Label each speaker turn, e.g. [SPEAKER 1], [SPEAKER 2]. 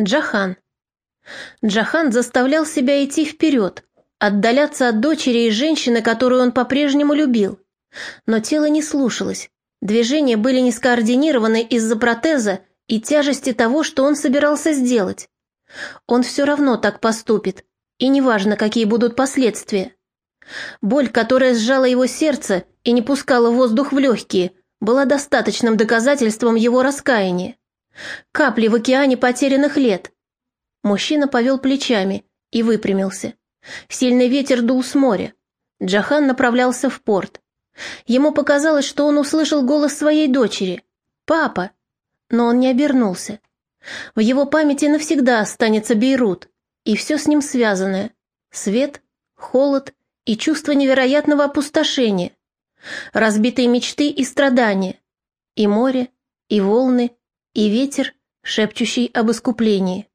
[SPEAKER 1] Джахан. Джахан заставлял себя идти вперед, отдаляться от дочери и женщины, которую он по-прежнему любил. Но тело не слушалось, движения были не скоординированы из-за протеза и тяжести того, что он собирался сделать. Он все равно так поступит, и неважно, какие будут последствия. Боль, которая сжала его сердце и не пускала воздух в легкие, была достаточным доказательством его раскаяния. Капли в океане потерянных лет. Мужчина повел плечами и выпрямился. Сильный ветер дул с моря. Джахан направлялся в порт. Ему показалось, что он услышал голос своей дочери. «Папа!» Но он не обернулся. В его памяти навсегда останется Бейрут и все с ним связанное. Свет, холод и чувство невероятного опустошения. Разбитые мечты и страдания. И море, и волны, и ветер, шепчущий об искуплении.